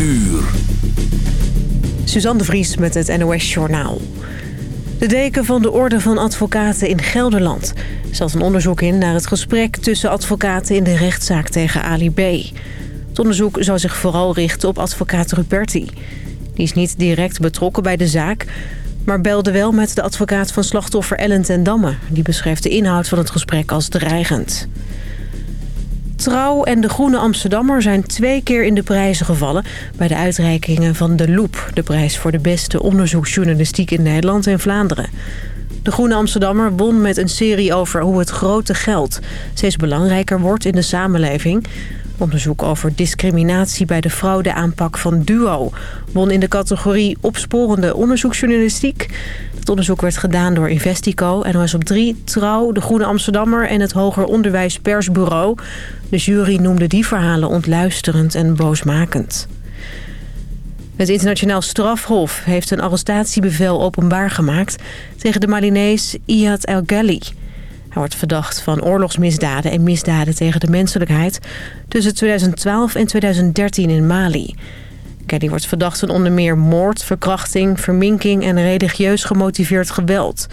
uur. Suzanne de Vries met het NOS Journaal. De deken van de Orde van Advocaten in Gelderland... zat een onderzoek in naar het gesprek tussen advocaten... in de rechtszaak tegen Ali B. Het onderzoek zou zich vooral richten op advocaat Ruperti. Die is niet direct betrokken bij de zaak... maar belde wel met de advocaat van slachtoffer Ellen ten Damme. Die beschreef de inhoud van het gesprek als dreigend. Trouw en de Groene Amsterdammer zijn twee keer in de prijzen gevallen... bij de uitreikingen van De Loep, de prijs voor de beste onderzoeksjournalistiek in Nederland en Vlaanderen. De Groene Amsterdammer won met een serie over hoe het grote geld steeds belangrijker wordt in de samenleving. Onderzoek over discriminatie bij de fraudeaanpak van DUO won in de categorie opsporende onderzoeksjournalistiek. Het onderzoek werd gedaan door Investico, NOS op 3, Trouw, de Groene Amsterdammer en het Hoger Onderwijs Persbureau. De jury noemde die verhalen ontluisterend en boosmakend. Het internationaal strafhof heeft een arrestatiebevel openbaar gemaakt... tegen de Malinees Iyad El Ghali. Hij wordt verdacht van oorlogsmisdaden en misdaden tegen de menselijkheid... tussen 2012 en 2013 in Mali. Ghali wordt verdacht van onder meer moord, verkrachting, verminking... en religieus gemotiveerd geweld...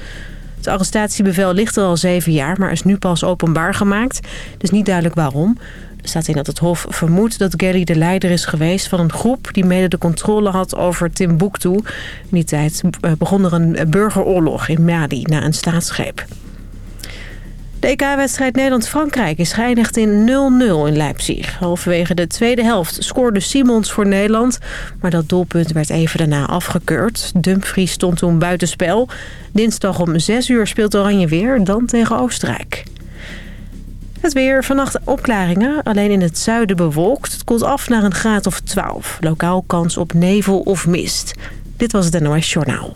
Het arrestatiebevel ligt er al zeven jaar, maar is nu pas openbaar gemaakt. Is niet duidelijk waarom. Er staat in dat het Hof vermoedt dat Gary de leider is geweest van een groep... die mede de controle had over Timbuktu. In die tijd begon er een burgeroorlog in Mali na een staatsgreep. De EK-wedstrijd Nederland-Frankrijk is geëindigd in 0-0 in Leipzig. Halverwege de tweede helft scoorde Simons voor Nederland... maar dat doelpunt werd even daarna afgekeurd. Dumfries stond toen buitenspel. Dinsdag om 6 uur speelt Oranje weer, dan tegen Oostenrijk. Het weer, vannacht opklaringen, alleen in het zuiden bewolkt. Het koelt af naar een graad of 12. Lokaal kans op nevel of mist. Dit was het NOS Journaal.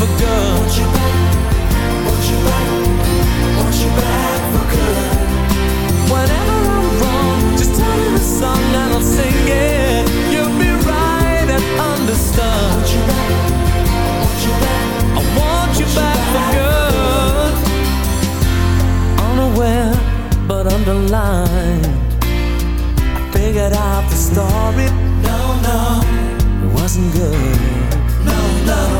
for good. Want you back, want you back, want you back for good. Whenever I'm wrong, just tell me the song and I'll sing it. You'll be right and understood. Want you back, want you back, I want you back for good. Unaware, but underlined. I figured out the story. No, no, it wasn't good. No, no.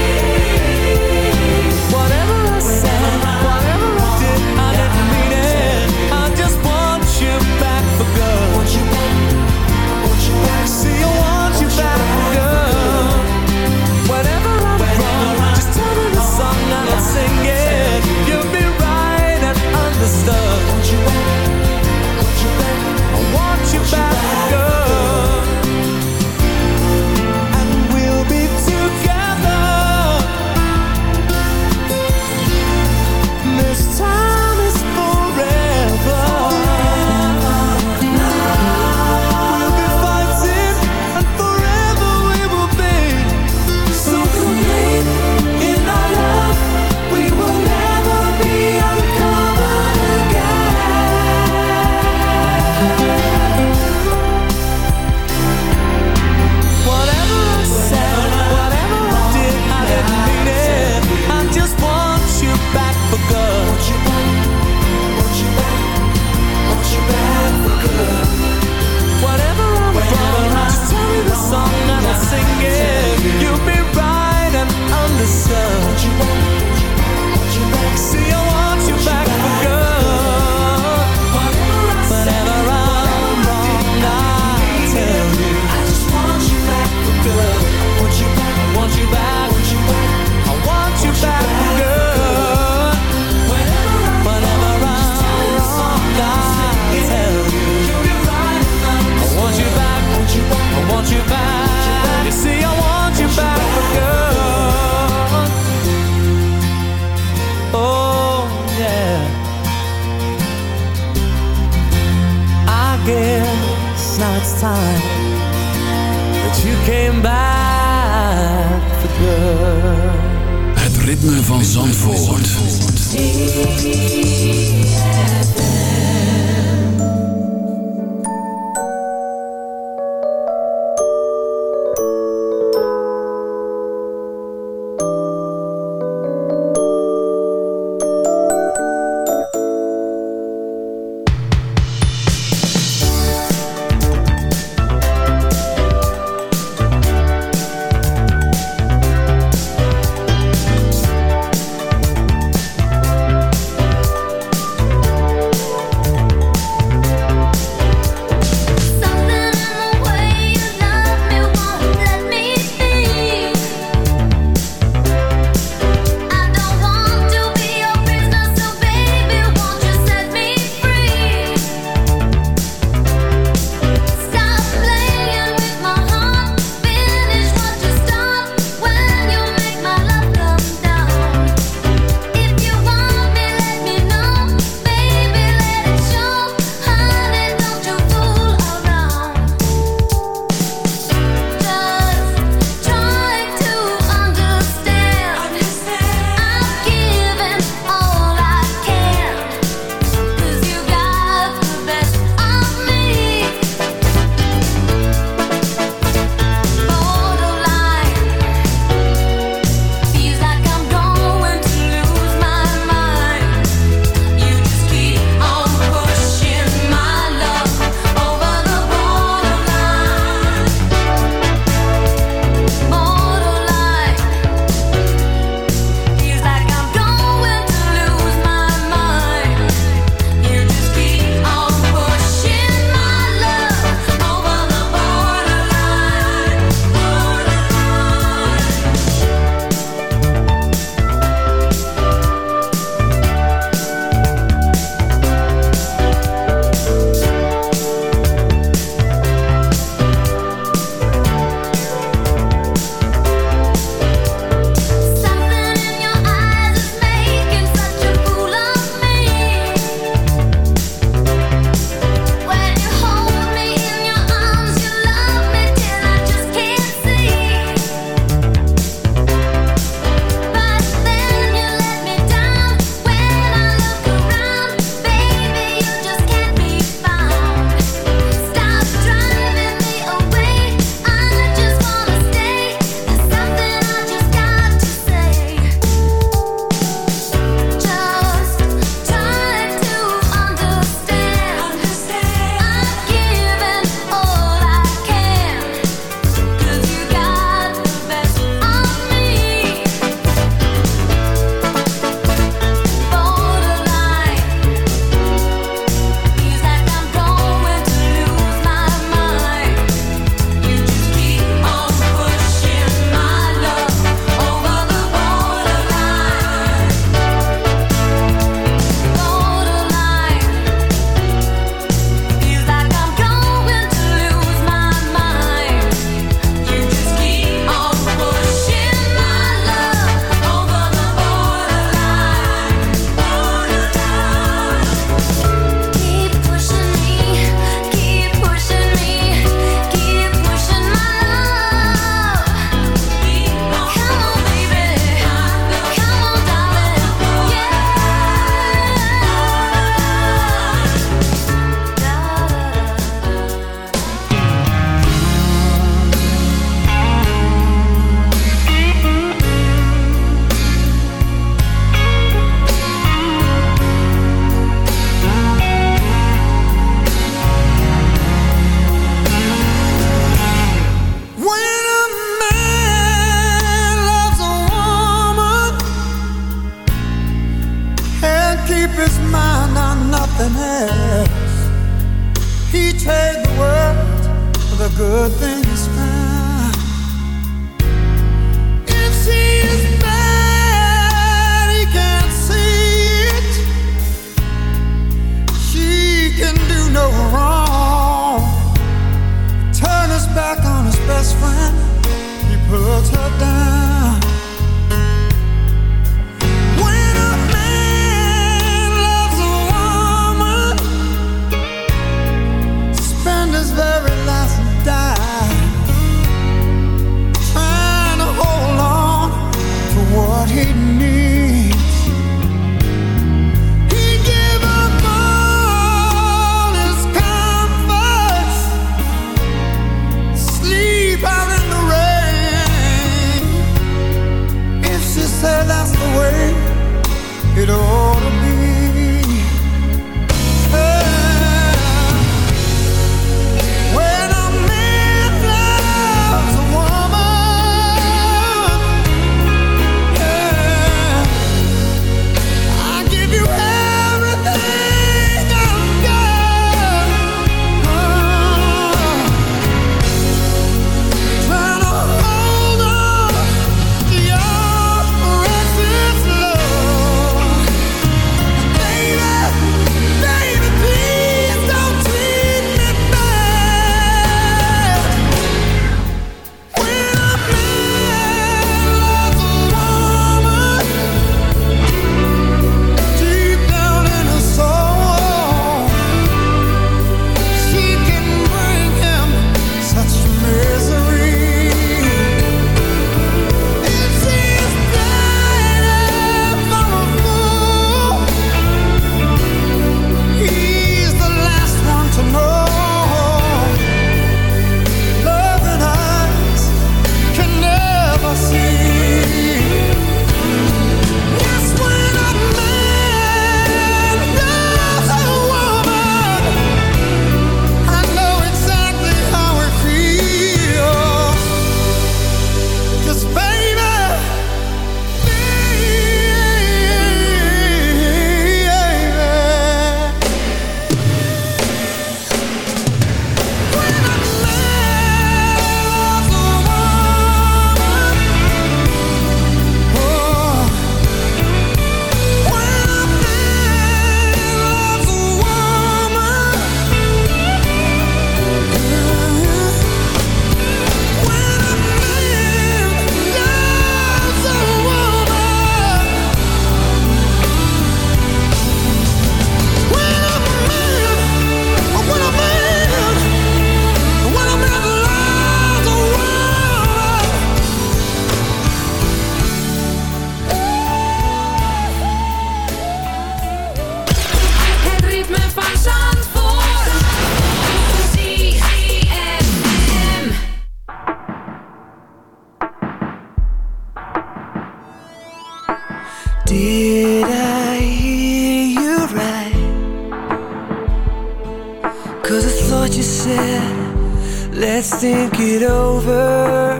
you said. Let's think it over.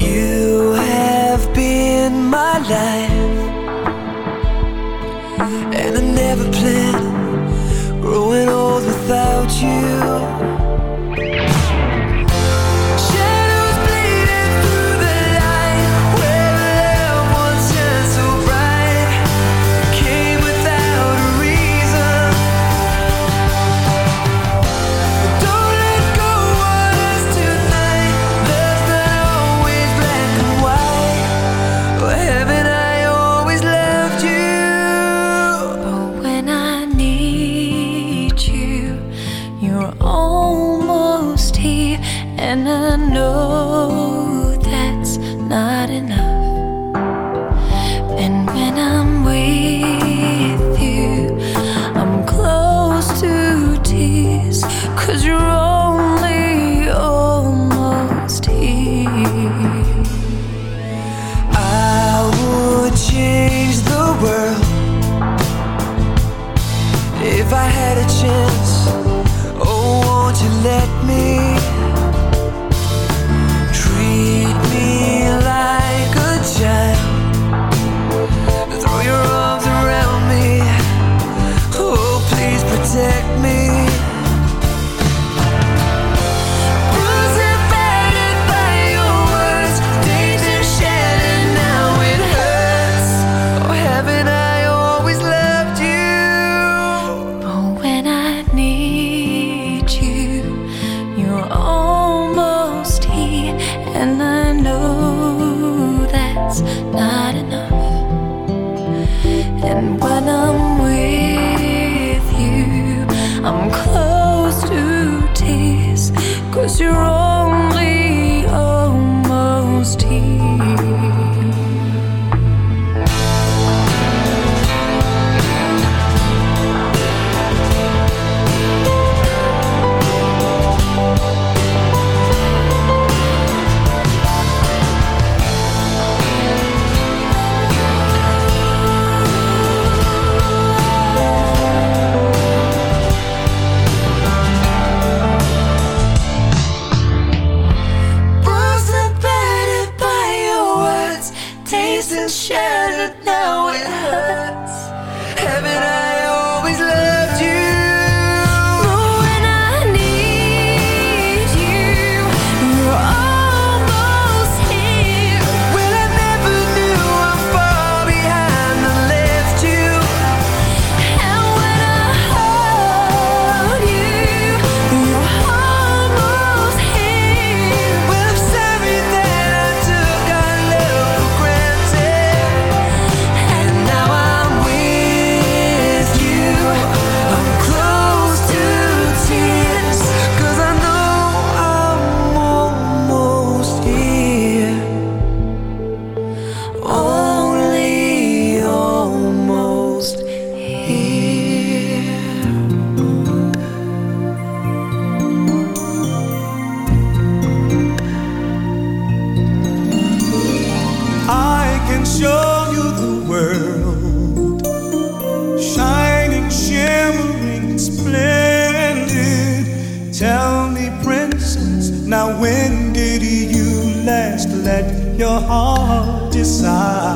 You have been my life. We're almost here, and I know that's not enough. side.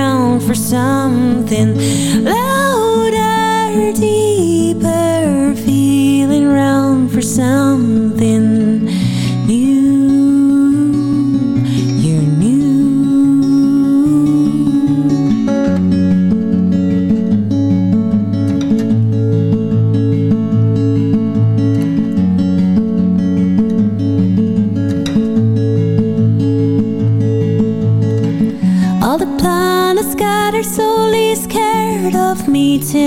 something louder, deeper, feeling round for something.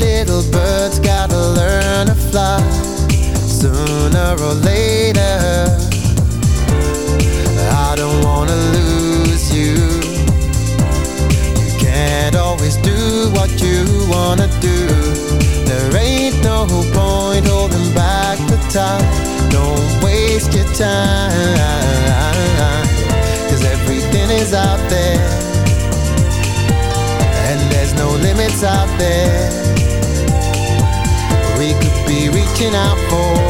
little birds gotta learn to fly sooner or later. I don't wanna lose you. You can't always do what you wanna do. There ain't no point holding back the time. Don't waste your time. Cause everything is out there. And there's no limits out there looking out for.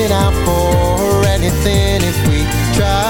looking out for anything if we try.